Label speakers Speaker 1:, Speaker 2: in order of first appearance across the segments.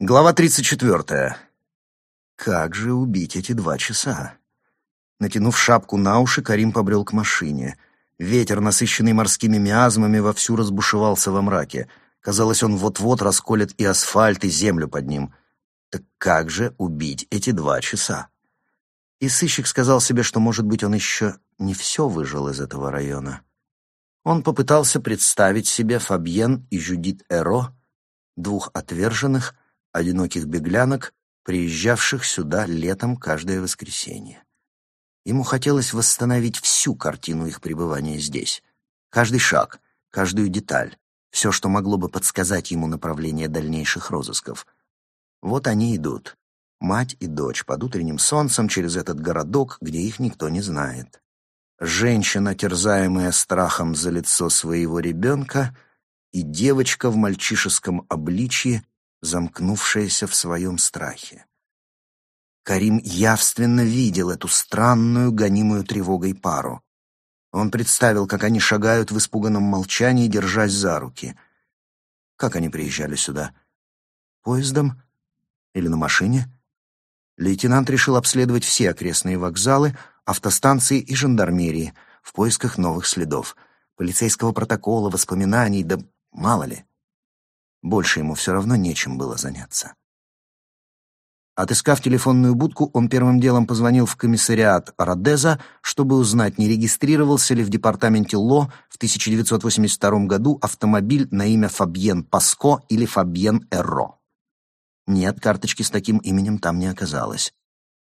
Speaker 1: Глава 34. Как же убить эти два часа? Натянув шапку на уши, Карим побрел к машине. Ветер, насыщенный морскими миазмами, вовсю разбушевался во мраке. Казалось, он вот-вот расколет и асфальт, и землю под ним. Так как же убить эти два часа? И сыщик сказал себе, что, может быть, он еще не все выжил из этого района. Он попытался представить себе Фабьен и Жюдит Эро, двух отверженных, одиноких беглянок, приезжавших сюда летом каждое воскресенье. Ему хотелось восстановить всю картину их пребывания здесь. Каждый шаг, каждую деталь, все, что могло бы подсказать ему направление дальнейших розысков. Вот они идут. Мать и дочь под утренним солнцем через этот городок, где их никто не знает. Женщина, терзаемая страхом за лицо своего ребенка, и девочка в мальчишеском обличье, замкнувшаяся в своем страхе. Карим явственно видел эту странную, гонимую тревогой пару. Он представил, как они шагают в испуганном молчании, держась за руки. Как они приезжали сюда? Поездом? Или на машине? Лейтенант решил обследовать все окрестные вокзалы, автостанции и жандармерии в поисках новых следов, полицейского протокола, воспоминаний, да мало ли. Больше ему все равно нечем было заняться. Отыскав телефонную будку, он первым делом позвонил в комиссариат Родеза, чтобы узнать, не регистрировался ли в департаменте ЛО в 1982 году автомобиль на имя Фабьен Паско или Фабьен Эрро. Нет, карточки с таким именем там не оказалось.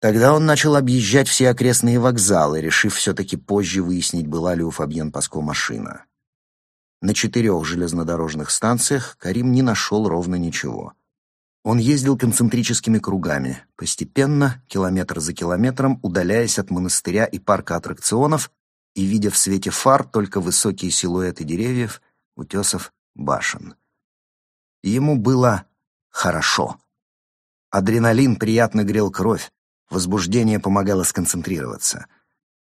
Speaker 1: Тогда он начал объезжать все окрестные вокзалы, решив все-таки позже выяснить, была ли у Фабьен Паско машина. На четырех железнодорожных станциях Карим не нашел ровно ничего. Он ездил концентрическими кругами, постепенно, километр за километром, удаляясь от монастыря и парка аттракционов и видя в свете фар только высокие силуэты деревьев, утесов, башен. Ему было хорошо. Адреналин приятно грел кровь, возбуждение помогало сконцентрироваться —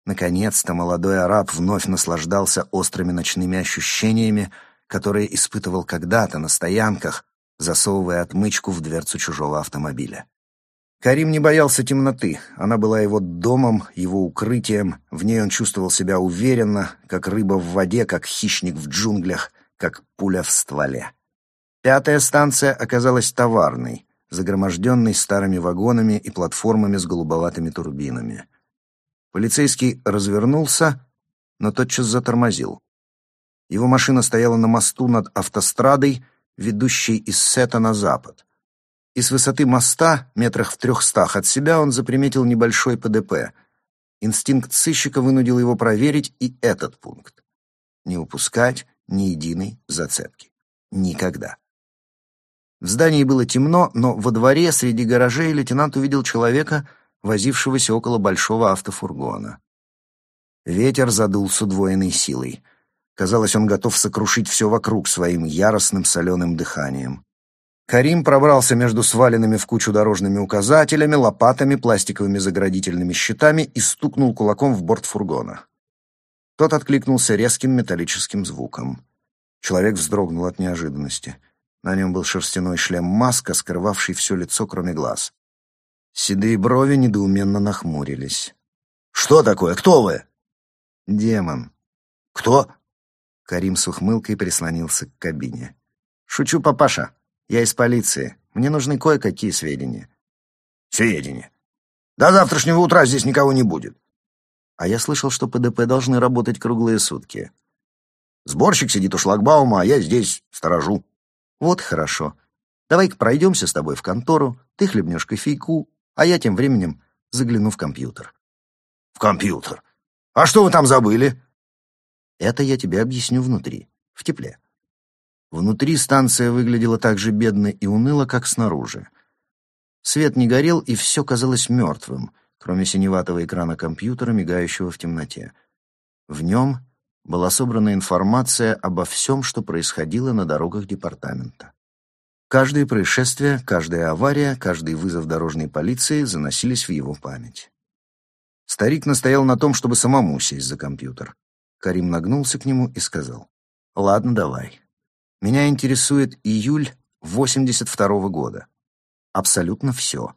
Speaker 1: Наконец-то молодой араб вновь наслаждался острыми ночными ощущениями, которые испытывал когда-то на стоянках, засовывая отмычку в дверцу чужого автомобиля. Карим не боялся темноты, она была его домом, его укрытием, в ней он чувствовал себя уверенно, как рыба в воде, как хищник в джунглях, как пуля в стволе. Пятая станция оказалась товарной, загроможденной старыми вагонами и платформами с голубоватыми турбинами. Полицейский развернулся, но тотчас затормозил. Его машина стояла на мосту над автострадой, ведущей из Сета на запад. И с высоты моста, метрах в трехстах от себя, он заприметил небольшой ПДП. Инстинкт сыщика вынудил его проверить и этот пункт. Не упускать ни единой зацепки. Никогда. В здании было темно, но во дворе среди гаражей лейтенант увидел человека — возившегося около большого автофургона. Ветер задул с удвоенной силой. Казалось, он готов сокрушить все вокруг своим яростным соленым дыханием. Карим пробрался между сваленными в кучу дорожными указателями, лопатами, пластиковыми заградительными щитами и стукнул кулаком в борт фургона. Тот откликнулся резким металлическим звуком. Человек вздрогнул от неожиданности. На нем был шерстяной шлем-маска, скрывавший все лицо, кроме глаз. Седые брови недоуменно нахмурились. «Что такое? Кто вы?» «Демон». «Кто?» Карим с ухмылкой прислонился к кабине. «Шучу, папаша. Я из полиции. Мне нужны кое-какие сведения».
Speaker 2: «Сведения? До завтрашнего утра здесь никого не будет».
Speaker 1: «А я слышал, что ПДП должны работать круглые сутки».
Speaker 2: «Сборщик сидит у шлагбаума, а я здесь сторожу».
Speaker 1: «Вот хорошо. Давай-ка пройдемся с тобой в контору, ты хлебнешь кофейку, а я тем временем загляну в компьютер.
Speaker 2: В компьютер? А что вы там забыли?
Speaker 1: Это я тебе объясню внутри, в тепле. Внутри станция выглядела так же бедно и уныло, как снаружи. Свет не горел, и все казалось мертвым, кроме синеватого экрана компьютера, мигающего в темноте. В нем была собрана информация обо всем, что происходило на дорогах департамента. Каждое происшествие, каждая авария, каждый вызов дорожной полиции заносились в его память. Старик настоял на том, чтобы самому сесть за компьютер. Карим нагнулся к нему и сказал, «Ладно, давай. Меня интересует июль 82 -го года. Абсолютно все.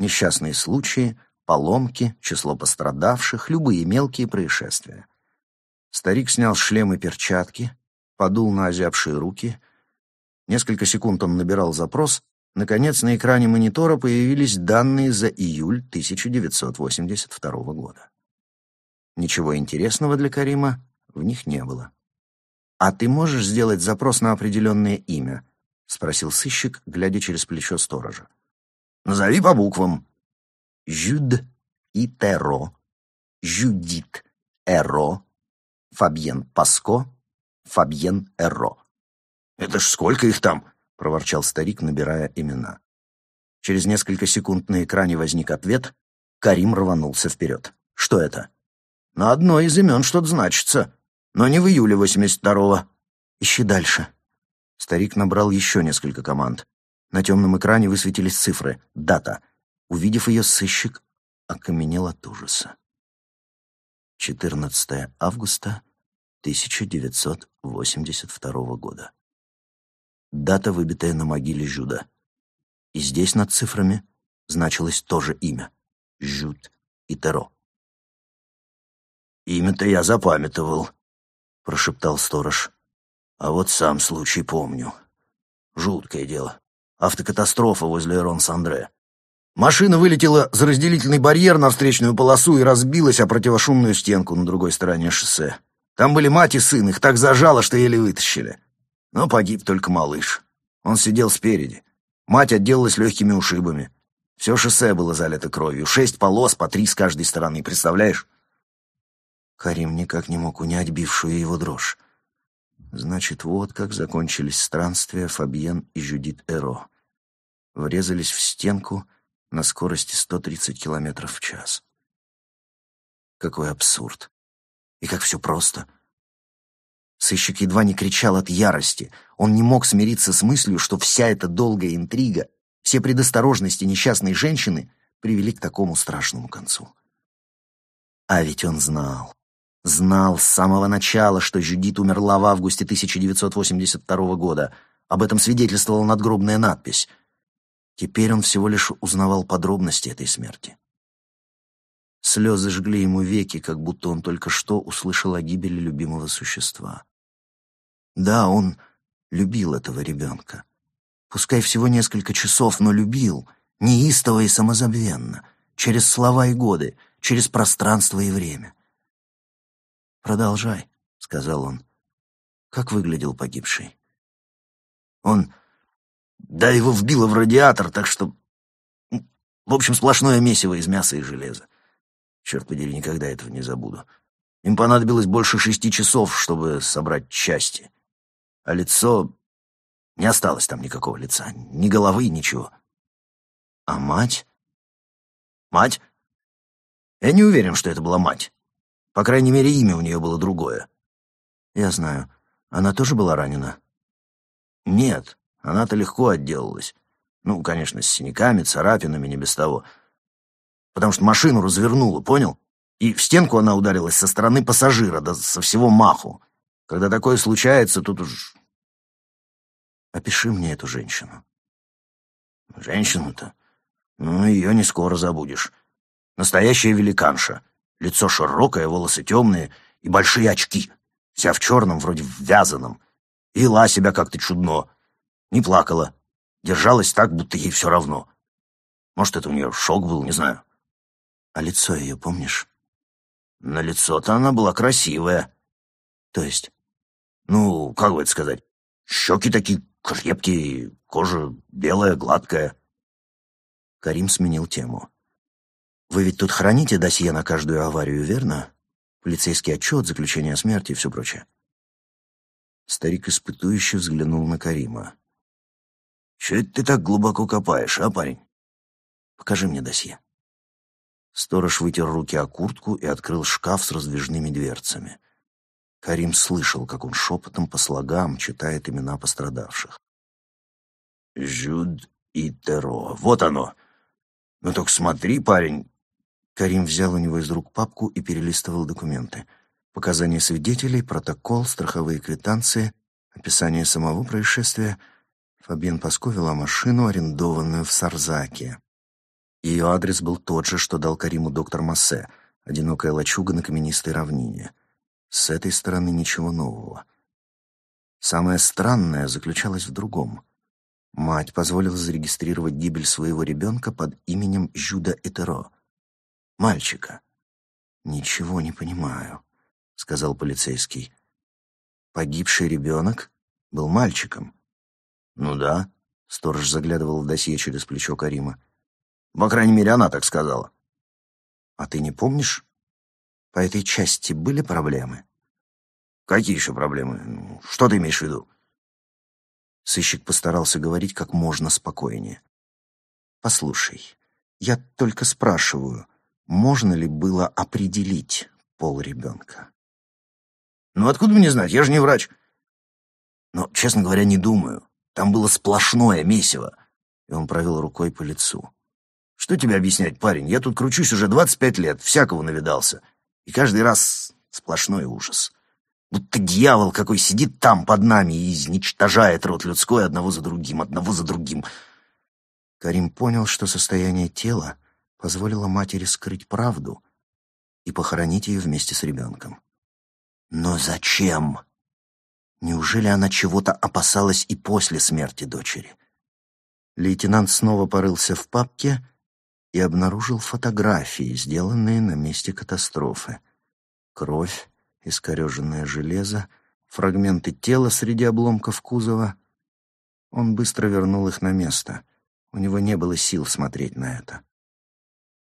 Speaker 1: Несчастные случаи, поломки, число пострадавших, любые мелкие происшествия. Старик снял шлем и перчатки, подул на озябшие руки. Несколько секунд он набирал запрос. Наконец, на экране монитора появились данные за июль 1982 года. Ничего интересного для Карима в них не было. «А ты можешь сделать запрос на определенное имя?» — спросил сыщик, глядя через плечо сторожа.
Speaker 2: «Назови по буквам».
Speaker 1: «Жюд и Теро», «Жюдит Эро», «Фабьен Паско», «Фабьен Эро».
Speaker 2: «Это ж сколько их там?»
Speaker 1: — проворчал старик, набирая имена. Через несколько секунд на экране возник ответ. Карим рванулся вперед. «Что это?»
Speaker 2: «На одно из имен что-то значится, но не в июле 82-го».
Speaker 1: «Ищи дальше». Старик набрал еще несколько команд. На темном экране высветились цифры, дата. Увидев ее, сыщик окаменел от ужаса. 14 августа 1982 года. Дата, выбитая на могиле Жюда. И здесь над цифрами значилось то же имя — Жюд и Теро.
Speaker 2: «Имя-то я запамятовал», — прошептал сторож. «А вот сам случай помню. Жуткое дело. Автокатастрофа возле Рон-Сандре. Машина вылетела за разделительный барьер на встречную полосу и разбилась о противошумную стенку на другой стороне шоссе. Там были мать и сын, их так зажало, что еле вытащили. Но погиб только малыш. Он сидел спереди. Мать отделалась легкими ушибами. Все шоссе было залито кровью. Шесть полос по три с каждой стороны, представляешь?
Speaker 1: Карим никак не мог унять бившую его дрожь. Значит, вот как закончились странствия Фабьен и Жюдит Эро. Врезались в стенку на скорости 130 км в час. Какой абсурд. И как все просто. Сыщик едва не кричал от ярости. Он не мог смириться с мыслью, что вся эта долгая интрига, все предосторожности несчастной женщины привели к такому страшному концу. А ведь он знал. Знал с самого начала, что Жюдит умерла в августе 1982 года. Об этом свидетельствовала надгробная надпись. Теперь он всего лишь узнавал подробности этой смерти. Слезы жгли ему веки, как будто он только что услышал о гибели любимого существа. Да, он любил этого ребенка. Пускай всего несколько часов, но любил, неистово и самозабвенно, через слова и годы, через пространство и время. «Продолжай», — сказал он. «Как выглядел погибший?»
Speaker 2: «Он... Да, его вбило в радиатор, так что... В общем, сплошное месиво из мяса и железа. Черт подери, никогда этого не забуду. Им понадобилось больше шести часов, чтобы собрать части. А лицо... Не осталось там никакого лица. Ни головы, ничего.
Speaker 1: А мать?
Speaker 2: Мать? Я не уверен, что это была мать. По крайней мере, имя у нее было другое.
Speaker 1: Я знаю. Она тоже была ранена?
Speaker 2: Нет, она-то легко отделалась. Ну, конечно, с синяками, царапинами, не без того потому что машину развернула, понял? И в стенку она ударилась со стороны пассажира, да со всего маху. Когда такое случается, тут уж...
Speaker 1: Опиши мне эту женщину.
Speaker 2: Женщину-то? Ну, ее не скоро забудешь. Настоящая великанша. Лицо широкое, волосы темные и большие очки. Вся в черном, вроде в вязаном. И вела себя как-то чудно. Не плакала. Держалась так, будто ей все равно. Может, это у нее шок был, не знаю.
Speaker 1: А лицо ее помнишь?
Speaker 2: На лицо-то она была красивая.
Speaker 1: То есть?
Speaker 2: Ну, как бы это сказать? Щеки такие крепкие, кожа белая, гладкая.
Speaker 1: Карим сменил тему. Вы ведь тут храните досье на каждую аварию, верно? Полицейский отчет, заключение о смерти и все прочее. Старик испытующе взглянул на Карима.
Speaker 2: «Чего это ты так глубоко копаешь, а, парень?»
Speaker 1: «Покажи мне досье». Сторож вытер руки о куртку и открыл шкаф с раздвижными дверцами. Карим слышал, как он шепотом по слогам читает имена пострадавших.
Speaker 2: «Жюд и Теро. Вот оно. Ну только смотри, парень».
Speaker 1: Карим взял у него из рук папку и перелистывал документы. Показания свидетелей, протокол, страховые квитанции, описание самого происшествия. Фабьен Паско вела машину, арендованную в Сарзаке. Ее адрес был тот же, что дал Кариму доктор Массе, одинокая лачуга на каменистой равнине. С этой стороны ничего нового. Самое странное заключалось в другом. Мать позволила зарегистрировать гибель своего ребенка под именем Жюда Этеро. Мальчика. «Ничего не понимаю», — сказал полицейский. «Погибший ребенок был мальчиком».
Speaker 2: «Ну да», —
Speaker 1: сторож заглядывал в досье через плечо Карима.
Speaker 2: «По крайней мере, она так сказала».
Speaker 1: «А ты не помнишь? По этой части были проблемы?»
Speaker 2: «Какие еще проблемы? Ну, что ты имеешь в виду?»
Speaker 1: Сыщик постарался говорить как можно спокойнее. «Послушай, я только спрашиваю, можно ли было определить пол ребенка?»
Speaker 2: «Ну, откуда мне знать? Я же не врач». «Но, честно говоря, не думаю. Там было сплошное месиво». И он провел рукой по лицу. «Что тебе объяснять, парень? Я тут кручусь уже двадцать пять лет, всякого навидался. И каждый раз сплошной ужас. Будто дьявол какой сидит там под нами и изничтожает род людской одного за другим, одного за другим».
Speaker 1: Карим понял, что состояние тела позволило матери скрыть правду и похоронить ее вместе с ребенком. Но зачем? Неужели она чего-то опасалась и после смерти дочери? Лейтенант снова порылся в папке и обнаружил фотографии, сделанные на месте катастрофы. Кровь, искореженное железо, фрагменты тела среди обломков кузова. Он быстро вернул их на место. У него не было сил смотреть на это.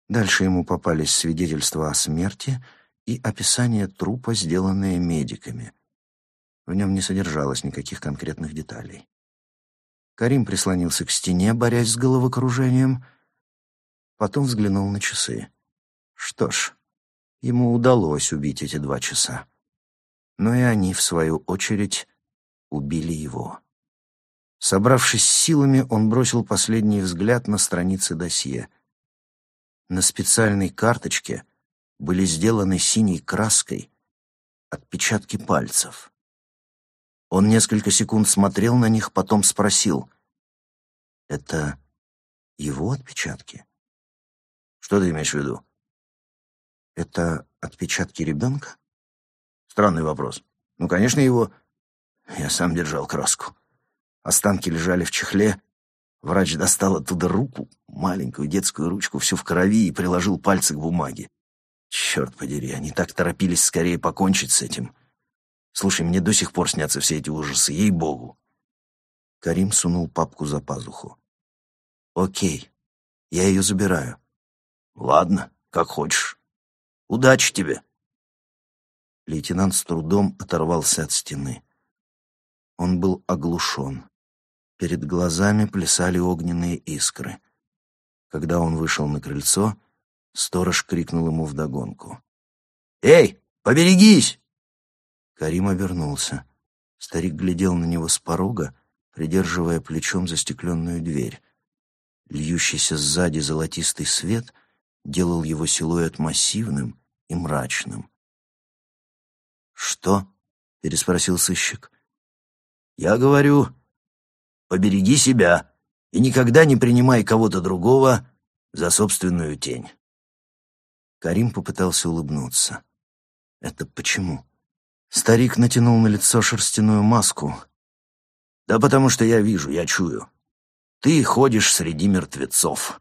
Speaker 1: Дальше ему попались свидетельства о смерти и описание трупа, сделанное медиками. В нем не содержалось никаких конкретных деталей. Карим прислонился к стене, борясь с головокружением, потом взглянул на часы. Что ж, ему удалось убить эти два часа. Но и они, в свою очередь, убили его. Собравшись силами, он бросил последний взгляд на страницы досье. На специальной карточке были сделаны синей краской отпечатки пальцев. Он несколько секунд смотрел на них, потом спросил. «Это его отпечатки?»
Speaker 2: «Что ты имеешь в виду?»
Speaker 1: «Это отпечатки ребенка?»
Speaker 2: «Странный вопрос. Ну, конечно, его...» Я сам держал краску. Останки лежали в чехле, Врач достал оттуда руку, маленькую детскую ручку, всю в крови, и приложил пальцы к бумаге. Черт подери, они так торопились скорее покончить с этим. Слушай, мне до сих пор снятся все эти ужасы, ей-богу.
Speaker 1: Карим сунул папку за пазуху. «Окей, я ее забираю».
Speaker 2: «Ладно, как хочешь. Удачи тебе».
Speaker 1: Лейтенант с трудом оторвался от стены. Он был оглушен. Перед глазами плясали огненные искры. Когда он вышел на крыльцо, сторож крикнул ему вдогонку.
Speaker 2: «Эй, поберегись!»
Speaker 1: Карим обернулся. Старик глядел на него с порога, придерживая плечом застекленную дверь. Льющийся сзади золотистый свет делал его силуэт массивным и мрачным. «Что?» — переспросил сыщик.
Speaker 2: «Я говорю, Побереги себя и никогда не принимай кого-то другого за собственную тень.
Speaker 1: Карим попытался улыбнуться. Это почему? Старик натянул на лицо шерстяную маску.
Speaker 2: Да потому что я вижу, я чую. Ты ходишь среди мертвецов.